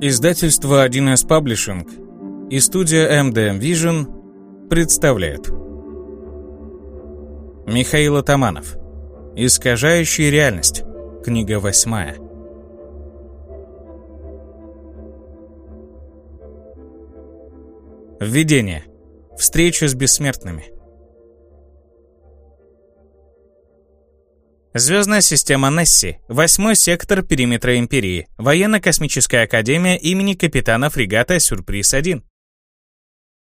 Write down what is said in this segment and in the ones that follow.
Издательство 1С Паблишинг и студия MDM Vision представляют. Михаил Атаманов. Искажающая реальность Книга восьмая. Введение. Встреча с бессмертными Звездная система Несси, восьмой сектор периметра Империи, военно-космическая академия имени капитана фрегата «Сюрприз-1».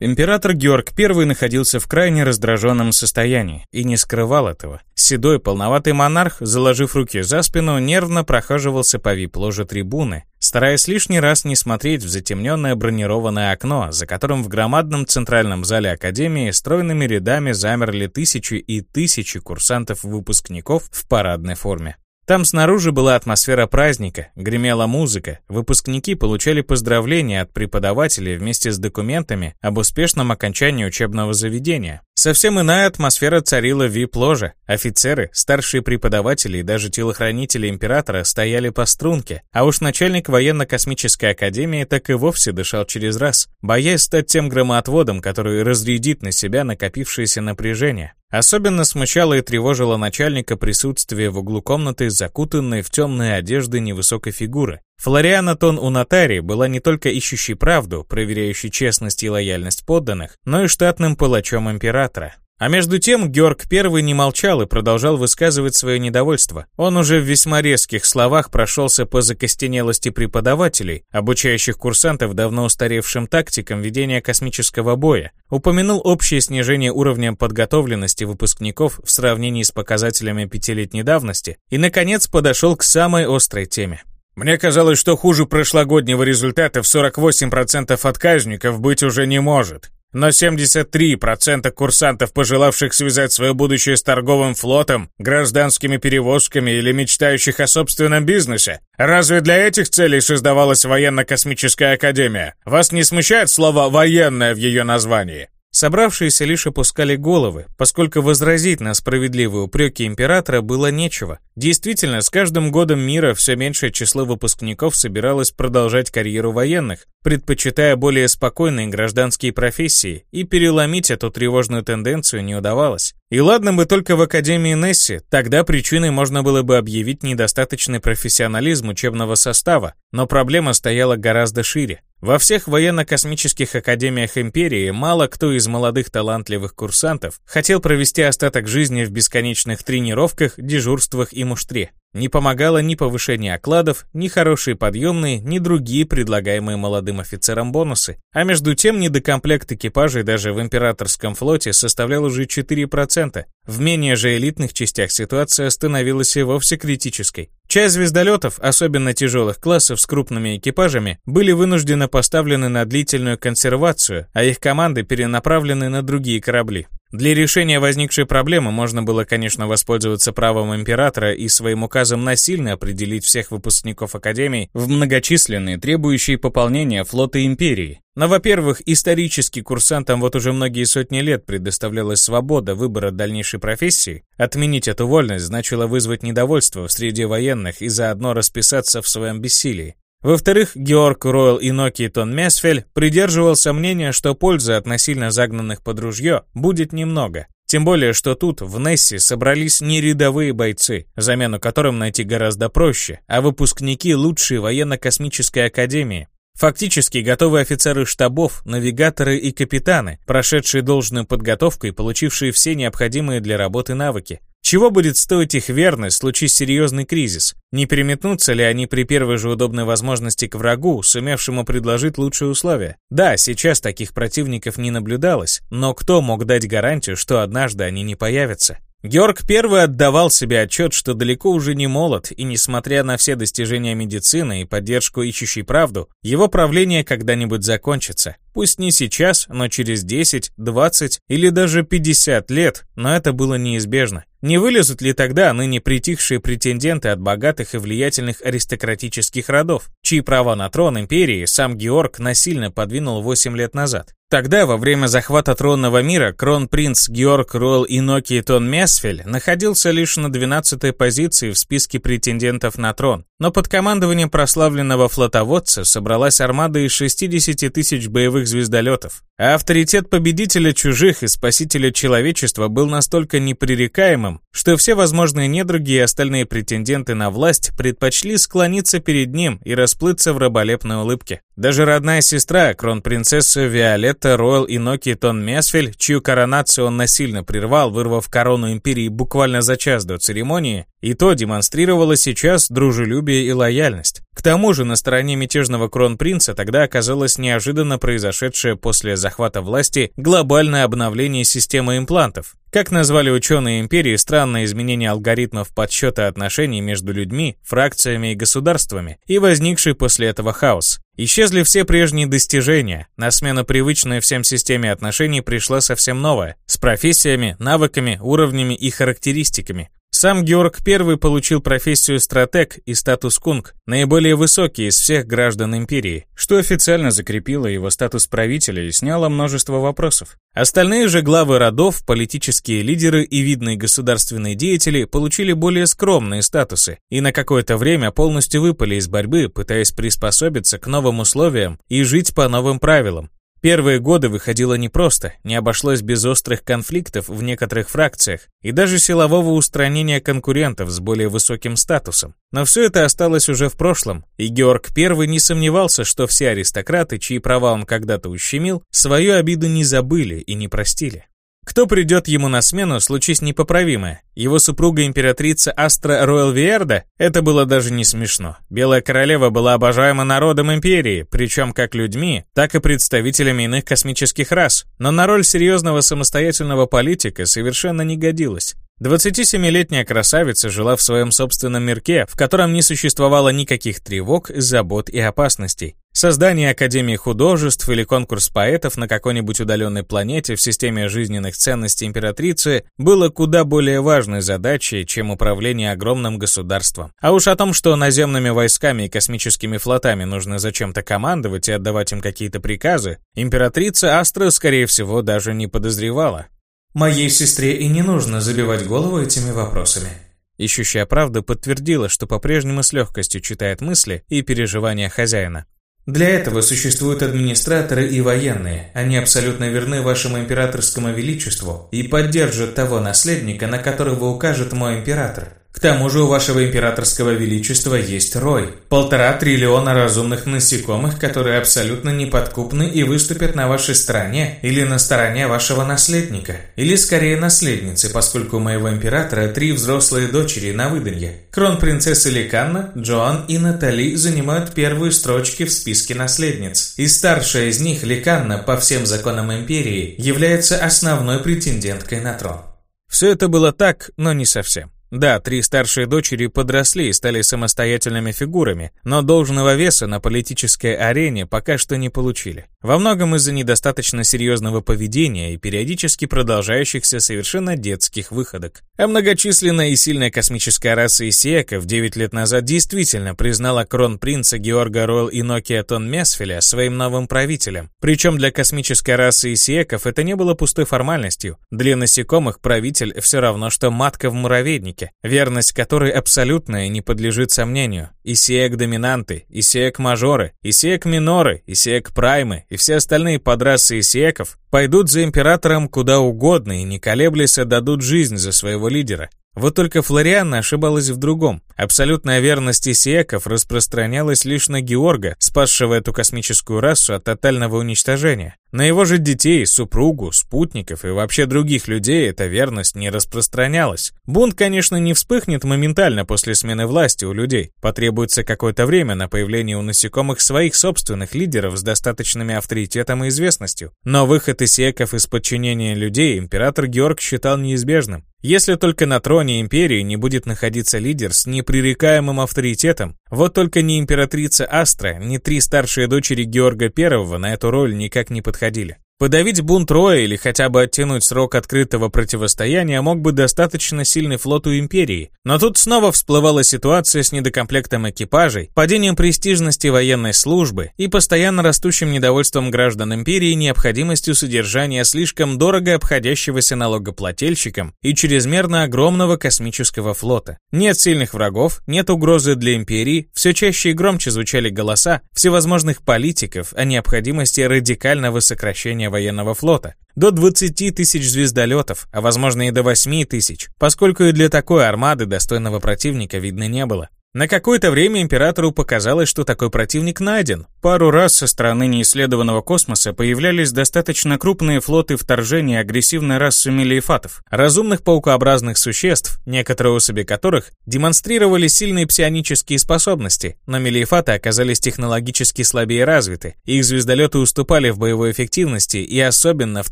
Император Георг I находился в крайне раздраженном состоянии и не скрывал этого. Седой полноватый монарх, заложив руки за спину, нервно прохаживался по вип-ложе трибуны, стараясь лишний раз не смотреть в затемненное бронированное окно, за которым в громадном центральном зале Академии стройными рядами замерли тысячи и тысячи курсантов-выпускников в парадной форме. Там снаружи была атмосфера праздника, гремела музыка, выпускники получали поздравления от преподавателей вместе с документами об успешном окончании учебного заведения. Совсем иная атмосфера царила в вип-ложе. Офицеры, старшие преподаватели и даже телохранители императора стояли по струнке, а уж начальник военно-космической академии так и вовсе дышал через раз, боясь стать тем громоотводом, который разрядит на себя накопившееся напряжение. Особенно смущало и тревожило начальника присутствие в углу комнаты закутанной в темные одежды невысокой фигуры. Флориана Тон Унатари была не только ищущей правду, проверяющей честность и лояльность подданных, но и штатным палачом императора. А между тем Георг I не молчал и продолжал высказывать свое недовольство. Он уже в весьма резких словах прошелся по закостенелости преподавателей, обучающих курсантов давно устаревшим тактикам ведения космического боя, упомянул общее снижение уровня подготовленности выпускников в сравнении с показателями пятилетней давности и, наконец, подошел к самой острой теме. Мне казалось, что хуже прошлогоднего результата в 48% отказников быть уже не может. Но 73% курсантов, пожелавших связать свое будущее с торговым флотом, гражданскими перевозками или мечтающих о собственном бизнесе. Разве для этих целей создавалась военно-космическая академия? Вас не смущает слово «военное» в ее названии? Собравшиеся лишь опускали головы, поскольку возразить на справедливые упреки императора было нечего. Действительно, с каждым годом мира все меньшее число выпускников собиралось продолжать карьеру военных, предпочитая более спокойные гражданские профессии, и переломить эту тревожную тенденцию не удавалось. И ладно бы только в Академии Несси, тогда причиной можно было бы объявить недостаточный профессионализм учебного состава, но проблема стояла гораздо шире. Во всех военно-космических академиях Империи мало кто из молодых талантливых курсантов хотел провести остаток жизни в бесконечных тренировках, дежурствах и муштре. Не помогало ни повышение окладов, ни хорошие подъемные, ни другие предлагаемые молодым офицерам бонусы. А между тем недокомплект экипажей даже в императорском флоте составлял уже 4%. В менее же элитных частях ситуация становилась и вовсе критической. Часть звездолетов, особенно тяжелых классов с крупными экипажами, были вынуждены поставлены на длительную консервацию, а их команды перенаправлены на другие корабли. Для решения возникшей проблемы можно было, конечно, воспользоваться правом императора и своим указом насильно определить всех выпускников Академии в многочисленные, требующие пополнения флота Империи. Но, во-первых, исторически курсантам вот уже многие сотни лет предоставлялась свобода выбора дальнейшей профессии. Отменить эту вольность значило вызвать недовольство в среде военных и заодно расписаться в своем бессилии. Во-вторых, Георг Ройл и Ноки Тон Месфель придерживался мнения, что пользы от насильно загнанных под ружье будет немного. Тем более, что тут, в Нессе, собрались не рядовые бойцы, замену которым найти гораздо проще, а выпускники лучшей военно-космической академии. Фактически готовые офицеры штабов, навигаторы и капитаны, прошедшие должную подготовку и получившие все необходимые для работы навыки. Чего будет стоить их верность, случись серьезный кризис? Не переметнутся ли они при первой же удобной возможности к врагу, сумевшему предложить лучшие условия? Да, сейчас таких противников не наблюдалось, но кто мог дать гарантию, что однажды они не появятся? Георг I отдавал себе отчет, что далеко уже не молод, и несмотря на все достижения медицины и поддержку ищущей правду, его правление когда-нибудь закончится. Пусть не сейчас, но через 10, 20 или даже 50 лет, но это было неизбежно. Не вылезут ли тогда ныне притихшие претенденты от богатых и влиятельных аристократических родов, чьи права на трон империи сам Георг насильно подвинул 8 лет назад? Тогда, во время захвата тронного мира, кронпринц Георг Ройл Иноки Тон Месфель находился лишь на 12-й позиции в списке претендентов на трон. Но под командованием прославленного флотоводца собралась армада из 60 тысяч боевых звездолетов. А авторитет победителя чужих и спасителя человечества был настолько непререкаемым, что все возможные недруги и остальные претенденты на власть предпочли склониться перед ним и расплыться в раболепной улыбке. Даже родная сестра, кронпринцесса Виолетта Ройл Иноки Тон Месфель, чью коронацию он насильно прервал, вырвав корону империи буквально за час до церемонии, и то демонстрировала сейчас дружелюбие и лояльность. К тому же на стороне мятежного кронпринца тогда оказалось неожиданно произошедшее после захвата власти глобальное обновление системы имплантов. Как назвали ученые империи странное изменение алгоритмов подсчета отношений между людьми, фракциями и государствами, и возникший после этого хаос. Исчезли все прежние достижения, на смену привычной всем системе отношений пришла совсем новая, с профессиями, навыками, уровнями и характеристиками. Сам Георг I получил профессию стратег и статус кунг, наиболее высокий из всех граждан империи, что официально закрепило его статус правителя и сняло множество вопросов. Остальные же главы родов, политические лидеры и видные государственные деятели получили более скромные статусы и на какое-то время полностью выпали из борьбы, пытаясь приспособиться к новым условиям и жить по новым правилам. Первые годы выходило непросто, не обошлось без острых конфликтов в некоторых фракциях и даже силового устранения конкурентов с более высоким статусом. Но все это осталось уже в прошлом, и Георг I не сомневался, что все аристократы, чьи права он когда-то ущемил, свою обиду не забыли и не простили. Кто придет ему на смену, случись непоправимое. Его супруга императрица Астра Ройл Виерда? Это было даже не смешно. Белая королева была обожаема народом империи, причем как людьми, так и представителями иных космических рас. Но на роль серьезного самостоятельного политика совершенно не годилась. 27-летняя красавица жила в своем собственном мирке, в котором не существовало никаких тревог, забот и опасностей. Создание Академии художеств или конкурс поэтов на какой-нибудь удаленной планете в системе жизненных ценностей императрицы было куда более важной задачей, чем управление огромным государством. А уж о том, что наземными войсками и космическими флотами нужно зачем-то командовать и отдавать им какие-то приказы, императрица Астра, скорее всего, даже не подозревала. Моей сестре и не нужно забивать голову этими вопросами. Ищущая правда подтвердила, что по-прежнему с легкостью читает мысли и переживания хозяина. Для этого существуют администраторы и военные. Они абсолютно верны вашему императорскому величеству и поддержат того наследника, на которого укажет мой император. К тому же у вашего императорского величества есть рой. Полтора триллиона разумных насекомых, которые абсолютно неподкупны и выступят на вашей стороне или на стороне вашего наследника. Или скорее наследницы, поскольку у моего императора три взрослые дочери на выданье. Кронпринцессы Ликанна, Джоан и Натали занимают первые строчки в списке наследниц. И старшая из них, Ликанна, по всем законам империи, является основной претенденткой на трон. Все это было так, но не совсем. Да, три старшие дочери подросли и стали самостоятельными фигурами, но должного веса на политической арене пока что не получили. Во многом из-за недостаточно серьезного поведения и периодически продолжающихся совершенно детских выходок. А многочисленная и сильная космическая раса Исиеков 9 лет назад действительно признала кронпринца Георга Ройл и Нокия Тон Месфеля своим новым правителем. Причем для космической расы Исиеков это не было пустой формальностью. Для насекомых правитель все равно, что матка в муравейнике верность которой абсолютная и не подлежит сомнению. Исеек-доминанты, Исеек-мажоры, Исеек-миноры, Исеек-праймы и все остальные подрасы Исееков пойдут за императором куда угодно и не колеблясь отдадут жизнь за своего лидера. Вот только Флорианна ошибалась в другом. Абсолютная верность Исиеков распространялась лишь на Георга, спасшего эту космическую расу от тотального уничтожения. На его же детей, супругу, спутников и вообще других людей эта верность не распространялась. Бунт, конечно, не вспыхнет моментально после смены власти у людей. Потребуется какое-то время на появление у насекомых своих собственных лидеров с достаточными авторитетом и известностью. Но выход Исиеков из подчинения людей император Георг считал неизбежным. Если только на троне империи не будет находиться лидер с непререкаемым авторитетом, вот только ни императрица Астра, ни три старшие дочери Георга I на эту роль никак не подходили. Подавить бунт Роя или хотя бы оттянуть срок открытого противостояния мог бы достаточно сильный флот у Империи, но тут снова всплывала ситуация с недокомплектом экипажей, падением престижности военной службы и постоянно растущим недовольством граждан Империи необходимостью содержания слишком дорого обходящегося налогоплательщикам и чрезмерно огромного космического флота. Нет сильных врагов, нет угрозы для Империи, все чаще и громче звучали голоса всевозможных политиков о необходимости радикального сокращения военного флота, до 20 тысяч звездолетов, а возможно и до 8 тысяч, поскольку и для такой армады достойного противника видно не было. На какое-то время императору показалось, что такой противник найден. Пару раз со стороны неисследованного космоса появлялись достаточно крупные флоты вторжения агрессивной расы мелиефатов, разумных паукообразных существ, некоторые особи которых демонстрировали сильные псионические способности, но мелиефаты оказались технологически слабее развиты, их звездолеты уступали в боевой эффективности и особенно в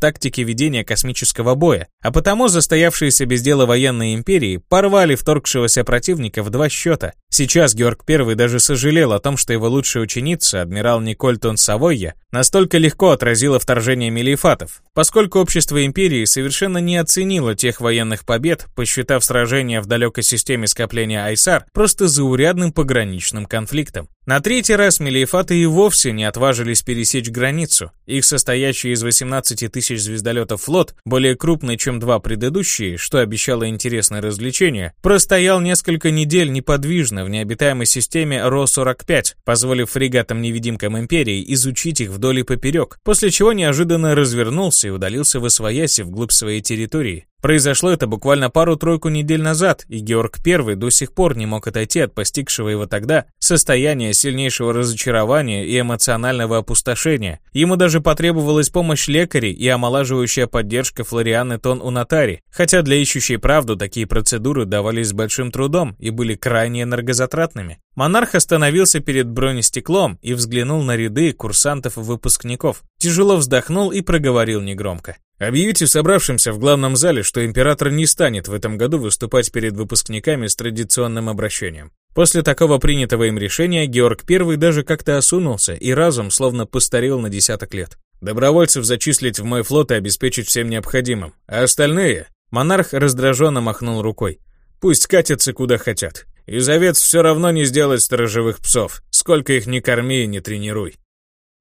тактике ведения космического боя, а потому застоявшиеся без дела военные империи порвали вторгшегося противника в два счета, Сейчас Георг I даже сожалел о том, что его лучшая ученица, адмирал Никольтон Савойя, настолько легко отразила вторжение мелиефатов, поскольку общество империи совершенно не оценило тех военных побед, посчитав сражение в далекой системе скопления Айсар просто заурядным пограничным конфликтом. На третий раз мелиефаты и вовсе не отважились пересечь границу. Их состоящий из 18 тысяч звездолетов флот, более крупный, чем два предыдущие, что обещало интересное развлечение, простоял несколько недель неподвижно в необитаемой системе Ро-45, позволив фрегатам-невидимкам Империи изучить их вдоль и поперек, после чего неожиданно развернулся и удалился в Освояси вглубь своей территории. Произошло это буквально пару-тройку недель назад, и Георг I до сих пор не мог отойти от постигшего его тогда состояния сильнейшего разочарования и эмоционального опустошения. Ему даже потребовалась помощь лекарей и омолаживающая поддержка Флорианы Тон Унатари, хотя для ищущей правду такие процедуры давались с большим трудом и были крайне энергозатратными. Монарх остановился перед бронестеклом и взглянул на ряды курсантов-выпускников. Тяжело вздохнул и проговорил негромко. Объявите собравшимся в главном зале, что император не станет в этом году выступать перед выпускниками с традиционным обращением. После такого принятого им решения Георг I даже как-то осунулся, и разум словно постарел на десяток лет. Добровольцев зачислить в мой флот и обеспечить всем необходимым. А остальные? Монарх раздраженно махнул рукой. Пусть катятся куда хотят. Из овец все равно не сделать сторожевых псов, сколько их ни корми и не тренируй.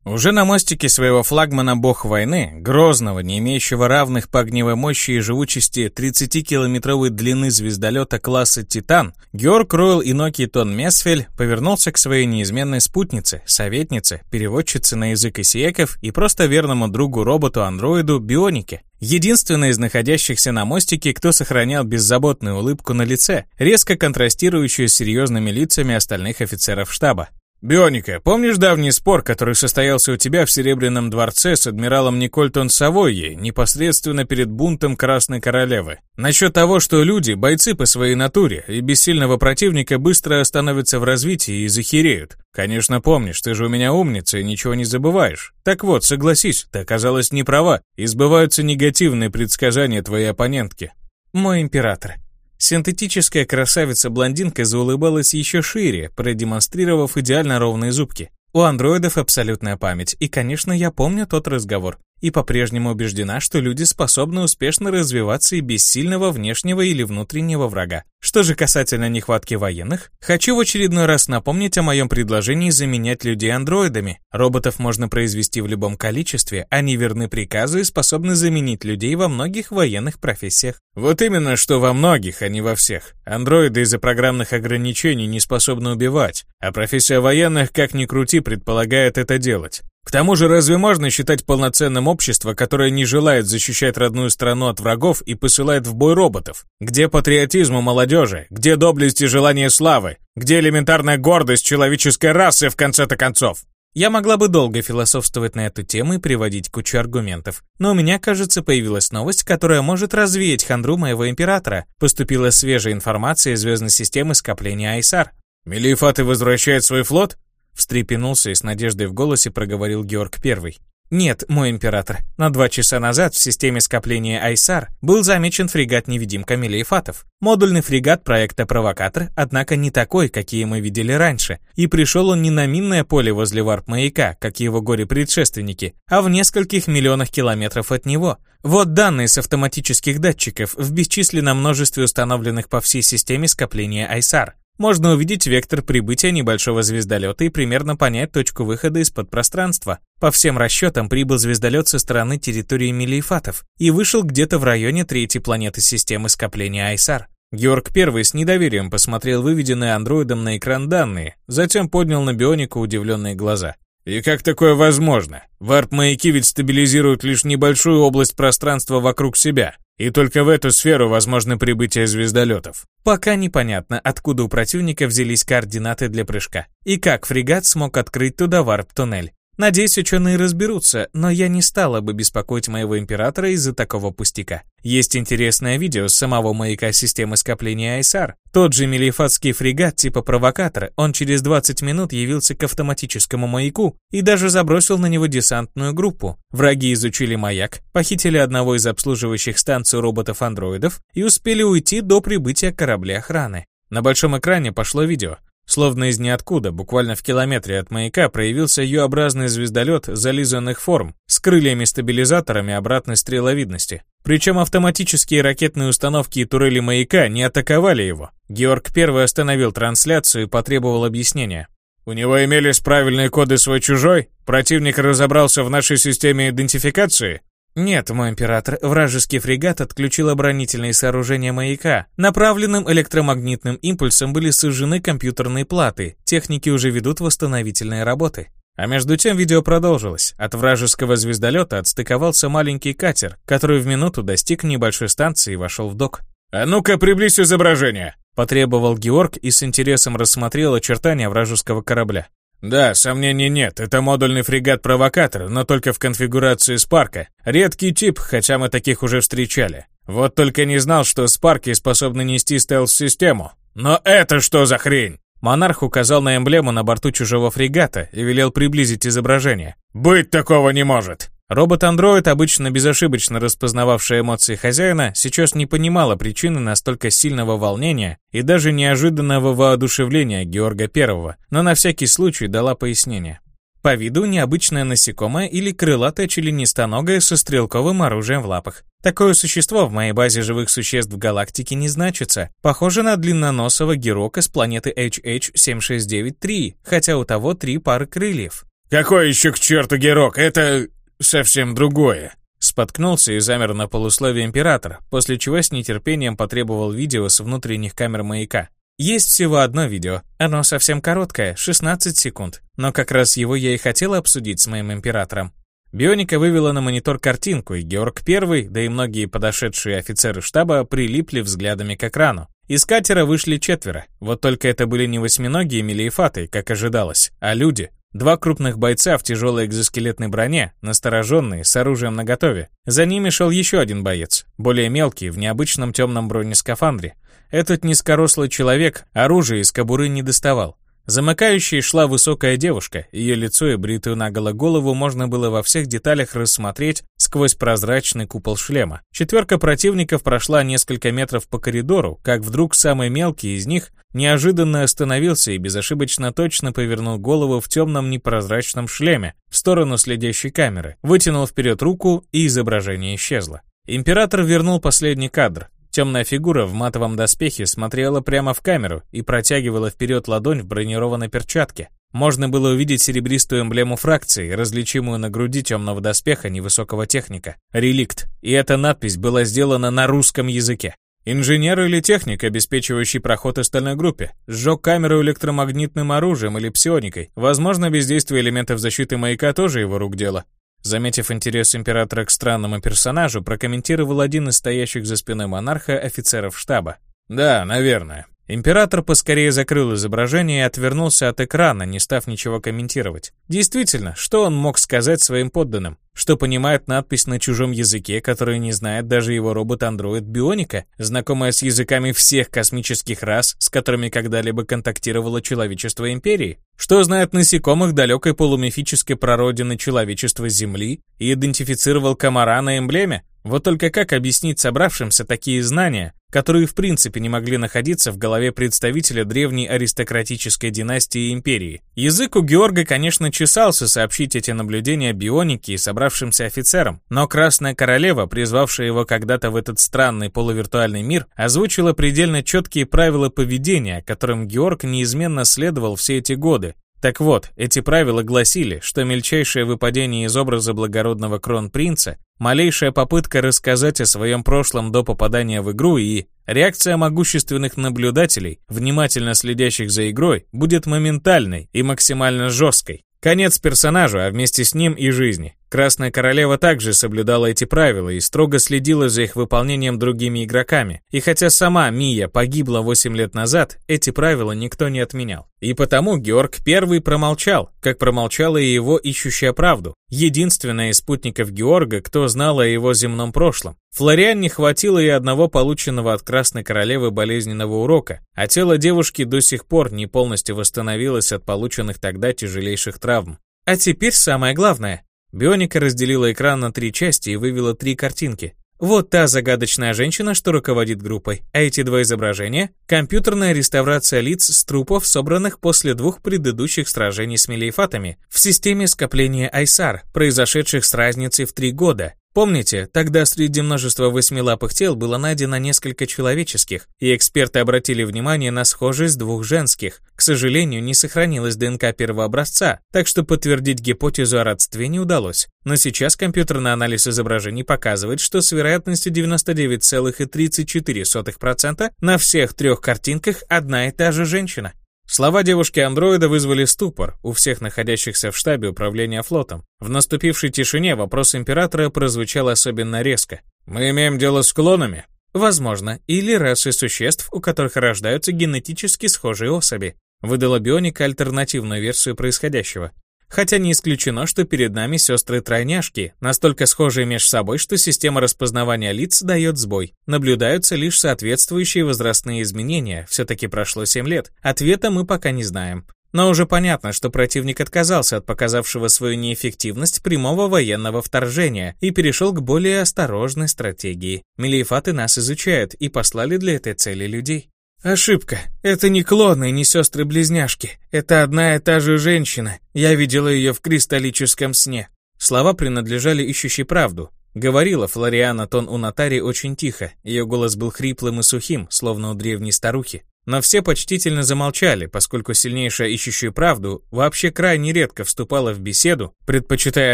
Уже на мостике своего флагмана бог войны, грозного, не имеющего равных по огневой мощи и живучести 30-километровой длины звездолета класса «Титан», Георг Ройл и Ноки Тон Месфель повернулся к своей неизменной спутнице, советнице, переводчице на язык исиеков и просто верному другу-роботу-андроиду Бионике. Единственный из находящихся на мостике, кто сохранял беззаботную улыбку на лице, резко контрастирующую с серьезными лицами остальных офицеров штаба. «Бионика, помнишь давний спор, который состоялся у тебя в Серебряном дворце с адмиралом Никольтон Савойей, непосредственно перед бунтом Красной Королевы? Насчет того, что люди – бойцы по своей натуре, и без сильного противника быстро остановятся в развитии и захереют. Конечно, помнишь, ты же у меня умница и ничего не забываешь. Так вот, согласись, ты оказалась не права, и сбываются негативные предсказания твоей оппонентки». «Мой император», Синтетическая красавица-блондинка заулыбалась еще шире, продемонстрировав идеально ровные зубки. У андроидов абсолютная память, и, конечно, я помню тот разговор и по-прежнему убеждена, что люди способны успешно развиваться и без сильного внешнего или внутреннего врага. Что же касательно нехватки военных, хочу в очередной раз напомнить о моем предложении заменять людей андроидами. Роботов можно произвести в любом количестве, они верны приказу и способны заменить людей во многих военных профессиях. Вот именно, что во многих, а не во всех. Андроиды из-за программных ограничений не способны убивать, а профессия военных, как ни крути, предполагает это делать. К тому же, разве можно считать полноценным общество, которое не желает защищать родную страну от врагов и посылает в бой роботов? Где патриотизм у молодежи? Где доблесть и желание славы? Где элементарная гордость человеческой расы в конце-то концов? Я могла бы долго философствовать на эту тему и приводить кучу аргументов, но у меня, кажется, появилась новость, которая может развеять хандру моего императора. Поступила свежая информация из звездной системы скопления Айсар. Мелифаты возвращает свой флот? Встрепенулся и с надеждой в голосе проговорил Георг Первый. Нет, мой император. На два часа назад в системе скопления Айсар был замечен фрегат-невидимка Мелиефатов. Модульный фрегат проекта «Провокатор», однако не такой, какие мы видели раньше. И пришел он не на минное поле возле варп-маяка, как его горе-предшественники, а в нескольких миллионах километров от него. Вот данные с автоматических датчиков в бесчисленном множестве установленных по всей системе скопления Айсар. Можно увидеть вектор прибытия небольшого звездолета и примерно понять точку выхода из-под пространства. По всем расчетам прибыл звездолет со стороны территории Мелиефатов и вышел где-то в районе третьей планеты системы скопления Айсар. Георг I с недоверием посмотрел выведенные андроидом на экран данные, затем поднял на бионику удивленные глаза. «И как такое возможно? Варп-маяки ведь стабилизируют лишь небольшую область пространства вокруг себя. И только в эту сферу возможно прибытие звездолетов. Пока непонятно, откуда у противника взялись координаты для прыжка. И как фрегат смог открыть туда варп-туннель. Надеюсь, ученые разберутся, но я не стала бы беспокоить моего императора из-за такого пустяка. Есть интересное видео с самого маяка системы скопления Айсар. Тот же мелифатский фрегат типа провокатора, он через 20 минут явился к автоматическому маяку и даже забросил на него десантную группу. Враги изучили маяк, похитили одного из обслуживающих станцию роботов-андроидов и успели уйти до прибытия корабля охраны. На большом экране пошло видео. Словно из ниоткуда, буквально в километре от маяка, проявился Ю-образный звездолет зализанных форм с крыльями-стабилизаторами обратной стреловидности. Причем автоматические ракетные установки и турели маяка не атаковали его. Георг I остановил трансляцию и потребовал объяснения. «У него имелись правильные коды свой-чужой? Противник разобрался в нашей системе идентификации?» «Нет, мой император, вражеский фрегат отключил оборонительные сооружения маяка. Направленным электромагнитным импульсом были сожжены компьютерные платы. Техники уже ведут восстановительные работы». А между тем видео продолжилось. От вражеского звездолета отстыковался маленький катер, который в минуту достиг небольшой станции и вошел в док. «А ну-ка, приблизь изображение!» Потребовал Георг и с интересом рассмотрел очертания вражеского корабля. Да, сомнений нет, это модульный фрегат-провокатор, но только в конфигурации Спарка. Редкий тип, хотя мы таких уже встречали. Вот только не знал, что Спарки способны нести стелс-систему. Но это что за хрень? Монарх указал на эмблему на борту чужого фрегата и велел приблизить изображение. «Быть такого не может!» Робот-андроид, обычно безошибочно распознававший эмоции хозяина, сейчас не понимала причины настолько сильного волнения и даже неожиданного воодушевления Георга Первого, но на всякий случай дала пояснение. По виду необычное насекомое или крылатое членистоногое со стрелковым оружием в лапах. Такое существо в моей базе живых существ в галактике не значится. Похоже на длинноносого герока с планеты HH7693, хотя у того три пары крыльев. «Какой еще к черту герок? Это совсем другое». Споткнулся и замер на полусловие императора, после чего с нетерпением потребовал видео с внутренних камер маяка. Есть всего одно видео. Оно совсем короткое, 16 секунд. Но как раз его я и хотел обсудить с моим императором. Бионика вывела на монитор картинку, и Георг Первый, да и многие подошедшие офицеры штаба прилипли взглядами к экрану. Из катера вышли четверо. Вот только это были не восьминогие мелиефаты, как ожидалось, а люди. Два крупных бойца в тяжелой экзоскелетной броне, настороженные, с оружием наготове. За ними шел еще один боец, более мелкий, в необычном темном бронескафандре. Этот низкорослый человек оружие из кобуры не доставал. Замыкающей шла высокая девушка, ее лицо и бритую наголо голову можно было во всех деталях рассмотреть сквозь прозрачный купол шлема. Четверка противников прошла несколько метров по коридору, как вдруг самый мелкий из них неожиданно остановился и безошибочно точно повернул голову в темном непрозрачном шлеме в сторону следящей камеры, вытянул вперед руку и изображение исчезло. Император вернул последний кадр, Темная фигура в матовом доспехе смотрела прямо в камеру и протягивала вперед ладонь в бронированной перчатке. Можно было увидеть серебристую эмблему фракции, различимую на груди темного доспеха невысокого техника. Реликт. И эта надпись была сделана на русском языке. Инженер или техник, обеспечивающий проход остальной группе, сжег камеру электромагнитным оружием или псионикой. Возможно, бездействие элементов защиты маяка тоже его рук дело. Заметив интерес императора к странному персонажу, прокомментировал один из стоящих за спиной монарха офицеров штаба. «Да, наверное». Император поскорее закрыл изображение и отвернулся от экрана, не став ничего комментировать. Действительно, что он мог сказать своим подданным? Что понимает надпись на чужом языке, который не знает даже его робот-андроид Бионика, знакомая с языками всех космических рас, с которыми когда-либо контактировало человечество Империи? Что знает насекомых далекой полумифической прародины человечества Земли и идентифицировал комара на эмблеме? Вот только как объяснить собравшимся такие знания, которые в принципе не могли находиться в голове представителя древней аристократической династии империи? Язык у Георга, конечно, чесался сообщить эти наблюдения бионике и собравшимся офицерам, но Красная Королева, призвавшая его когда-то в этот странный полувиртуальный мир, озвучила предельно четкие правила поведения, которым Георг неизменно следовал все эти годы, так вот, эти правила гласили, что мельчайшее выпадение из образа благородного кронпринца, малейшая попытка рассказать о своем прошлом до попадания в игру и реакция могущественных наблюдателей, внимательно следящих за игрой, будет моментальной и максимально жесткой. Конец персонажу, а вместе с ним и жизни. Красная Королева также соблюдала эти правила и строго следила за их выполнением другими игроками. И хотя сама Мия погибла 8 лет назад, эти правила никто не отменял. И потому Георг первый промолчал, как промолчала и его ищущая правду. Единственная из спутников Георга, кто знал о его земном прошлом. Флориан не хватило и одного полученного от Красной Королевы болезненного урока, а тело девушки до сих пор не полностью восстановилось от полученных тогда тяжелейших травм. А теперь самое главное. Бионика разделила экран на три части и вывела три картинки. Вот та загадочная женщина, что руководит группой, а эти два изображения — компьютерная реставрация лиц с трупов, собранных после двух предыдущих сражений с мелиефатами в системе скопления Айсар, произошедших с разницей в три года, Помните, тогда среди множества восьмилапых тел было найдено несколько человеческих, и эксперты обратили внимание на схожесть двух женских. К сожалению, не сохранилась ДНК первого образца, так что подтвердить гипотезу о родстве не удалось. Но сейчас компьютерный анализ изображений показывает, что с вероятностью 99,34% на всех трех картинках одна и та же женщина. Слова девушки-андроида вызвали ступор у всех находящихся в штабе управления флотом. В наступившей тишине вопрос императора прозвучал особенно резко. «Мы имеем дело с клонами?» «Возможно, или расой существ, у которых рождаются генетически схожие особи», выдала Бионика альтернативную версию происходящего. Хотя не исключено, что перед нами сестры-тройняшки, настолько схожие между собой, что система распознавания лиц дает сбой. Наблюдаются лишь соответствующие возрастные изменения, все-таки прошло 7 лет. Ответа мы пока не знаем. Но уже понятно, что противник отказался от показавшего свою неэффективность прямого военного вторжения и перешел к более осторожной стратегии. Мелиефаты нас изучают и послали для этой цели людей. «Ошибка. Это не клоны, не сестры-близняшки. Это одна и та же женщина. Я видела ее в кристаллическом сне». Слова принадлежали ищущей правду. Говорила Флориана Тон Унатари очень тихо. Ее голос был хриплым и сухим, словно у древней старухи. Но все почтительно замолчали, поскольку сильнейшая ищущая правду вообще крайне редко вступала в беседу, предпочитая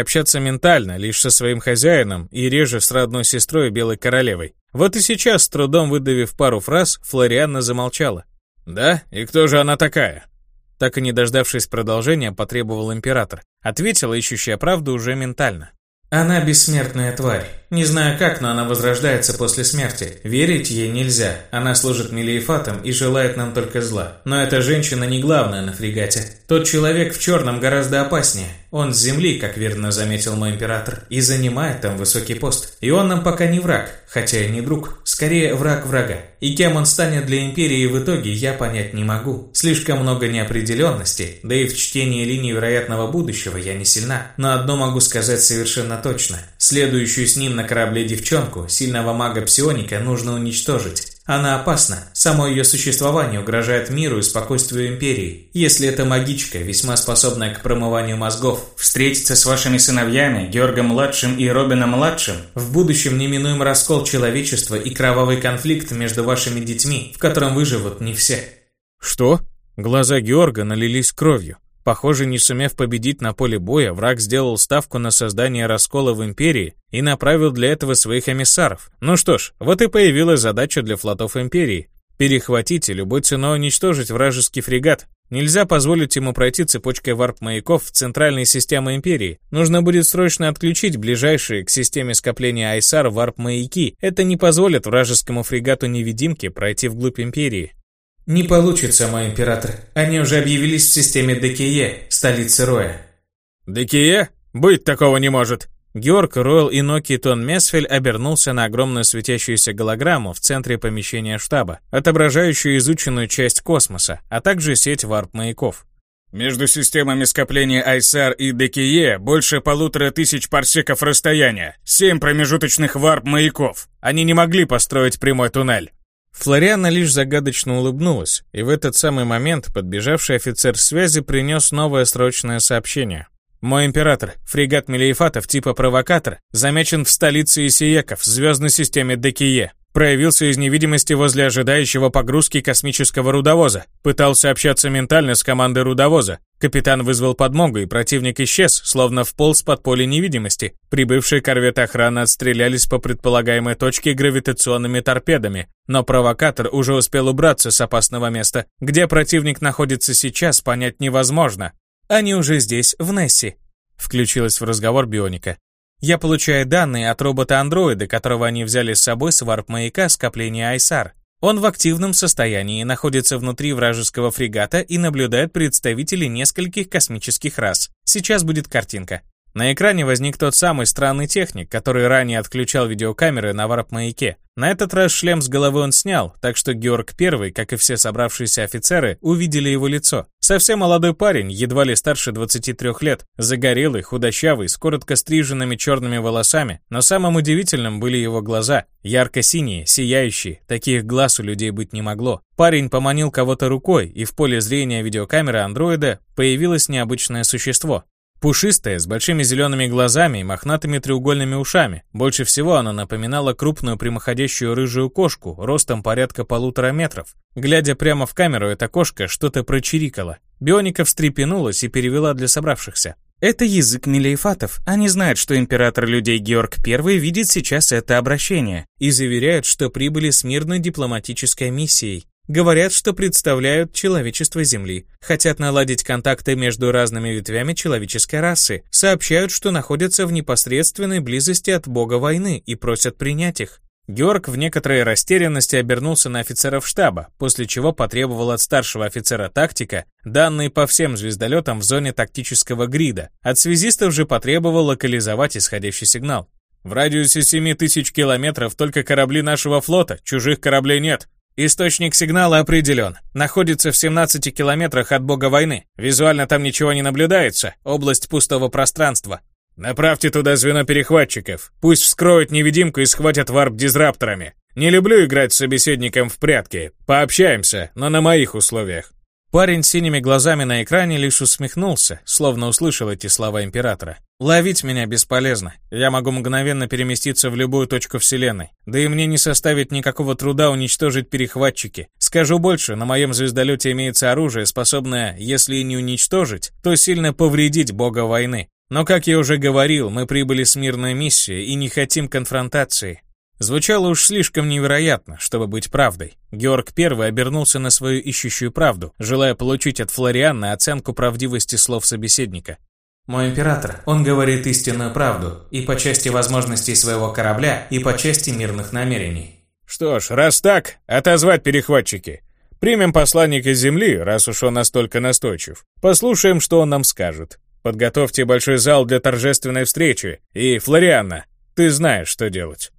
общаться ментально лишь со своим хозяином и реже с родной сестрой Белой Королевой. Вот и сейчас, с трудом выдавив пару фраз, Флорианна замолчала. «Да? И кто же она такая?» Так и не дождавшись продолжения, потребовал император. Ответила ищущая правду уже ментально. Она бессмертная тварь. Не знаю как, но она возрождается после смерти. Верить ей нельзя. Она служит Мелиефатом и желает нам только зла. Но эта женщина не главная на фрегате. Тот человек в черном гораздо опаснее. Он с земли, как верно заметил мой император, и занимает там высокий пост. И он нам пока не враг, хотя и не друг. Скорее, враг врага. И кем он станет для Империи в итоге, я понять не могу. Слишком много неопределенности, да и в чтении линии вероятного будущего я не сильна. Но одно могу сказать совершенно точно. Следующую с ним на корабле девчонку, сильного мага-псионика, нужно уничтожить. Она опасна. Само ее существование угрожает миру и спокойствию Империи. Если эта магичка, весьма способная к промыванию мозгов, встретится с вашими сыновьями, Георгом-младшим и Робином-младшим, в будущем неминуем раскол человечества и кровавый конфликт между вашими детьми, в котором выживут не все. Что? Глаза Георга налились кровью. Похоже, не сумев победить на поле боя, враг сделал ставку на создание раскола в Империи и направил для этого своих эмиссаров. Ну что ж, вот и появилась задача для флотов Империи. Перехватить и любой ценой уничтожить вражеский фрегат. Нельзя позволить ему пройти цепочкой варп-маяков в центральной системе Империи. Нужно будет срочно отключить ближайшие к системе скопления Айсар варп-маяки. Это не позволит вражескому фрегату-невидимке пройти вглубь Империи. «Не получится, мой император. Они уже объявились в системе Декие, столицы Роя». «Декие? Быть такого не может!» Георг Ройл и Ноки Тон Месфель обернулся на огромную светящуюся голограмму в центре помещения штаба, отображающую изученную часть космоса, а также сеть варп-маяков. Между системами скопления Айсар и Декие больше полутора тысяч парсеков расстояния, семь промежуточных варп-маяков. Они не могли построить прямой туннель. Флориана лишь загадочно улыбнулась, и в этот самый момент подбежавший офицер связи принес новое срочное сообщение. «Мой император, фрегат Мелиефатов типа «Провокатор», замечен в столице Исиеков, звездной системе Декие. Проявился из невидимости возле ожидающего погрузки космического рудовоза. Пытался общаться ментально с командой рудовоза. Капитан вызвал подмогу, и противник исчез, словно вполз под поле невидимости. Прибывшие корветы охраны отстрелялись по предполагаемой точке гравитационными торпедами, но провокатор уже успел убраться с опасного места. Где противник находится сейчас, понять невозможно. Они уже здесь, в Несси. Включилась в разговор Бионика. Я получаю данные от робота-андроида, которого они взяли с собой с варп-маяка скопления Айсар. Он в активном состоянии, находится внутри вражеского фрегата и наблюдает представителей нескольких космических рас. Сейчас будет картинка. На экране возник тот самый странный техник, который ранее отключал видеокамеры на варп-маяке. На этот раз шлем с головы он снял, так что Георг I, как и все собравшиеся офицеры, увидели его лицо. Совсем молодой парень, едва ли старше 23 лет, загорелый, худощавый, с коротко стриженными черными волосами, но самым удивительным были его глаза, ярко-синие, сияющие, таких глаз у людей быть не могло. Парень поманил кого-то рукой, и в поле зрения видеокамеры андроида появилось необычное существо. Пушистая, с большими зелеными глазами и мохнатыми треугольными ушами. Больше всего она напоминала крупную прямоходящую рыжую кошку, ростом порядка полутора метров. Глядя прямо в камеру, эта кошка что-то прочирикала. Бионика встрепенулась и перевела для собравшихся. Это язык милейфатов. Они знают, что император людей Георг I видит сейчас это обращение и заверяют, что прибыли с мирной дипломатической миссией. Говорят, что представляют человечество Земли, хотят наладить контакты между разными ветвями человеческой расы, сообщают, что находятся в непосредственной близости от бога войны и просят принять их. Георг в некоторой растерянности обернулся на офицеров штаба, после чего потребовал от старшего офицера тактика данные по всем звездолетам в зоне тактического грида. От связистов же потребовал локализовать исходящий сигнал. В радиусе 7000 километров только корабли нашего флота, чужих кораблей нет. Источник сигнала определен. Находится в 17 километрах от бога войны. Визуально там ничего не наблюдается. Область пустого пространства. Направьте туда звено перехватчиков. Пусть вскроют невидимку и схватят варп-дизрапторами. Не люблю играть с собеседником в прятки. Пообщаемся, но на моих условиях. Парень с синими глазами на экране лишь усмехнулся, словно услышал эти слова императора. «Ловить меня бесполезно. Я могу мгновенно переместиться в любую точку Вселенной. Да и мне не составит никакого труда уничтожить перехватчики. Скажу больше, на моем звездолете имеется оружие, способное, если и не уничтожить, то сильно повредить бога войны. Но, как я уже говорил, мы прибыли с мирной миссией и не хотим конфронтации. Звучало уж слишком невероятно, чтобы быть правдой. Георг I обернулся на свою ищущую правду, желая получить от Флорианны оценку правдивости слов собеседника. «Мой император, он говорит истинную правду, и по части возможностей своего корабля, и по части мирных намерений». «Что ж, раз так, отозвать перехватчики. Примем посланника Земли, раз уж он настолько настойчив. Послушаем, что он нам скажет. Подготовьте большой зал для торжественной встречи, и, Флорианна, ты знаешь, что делать».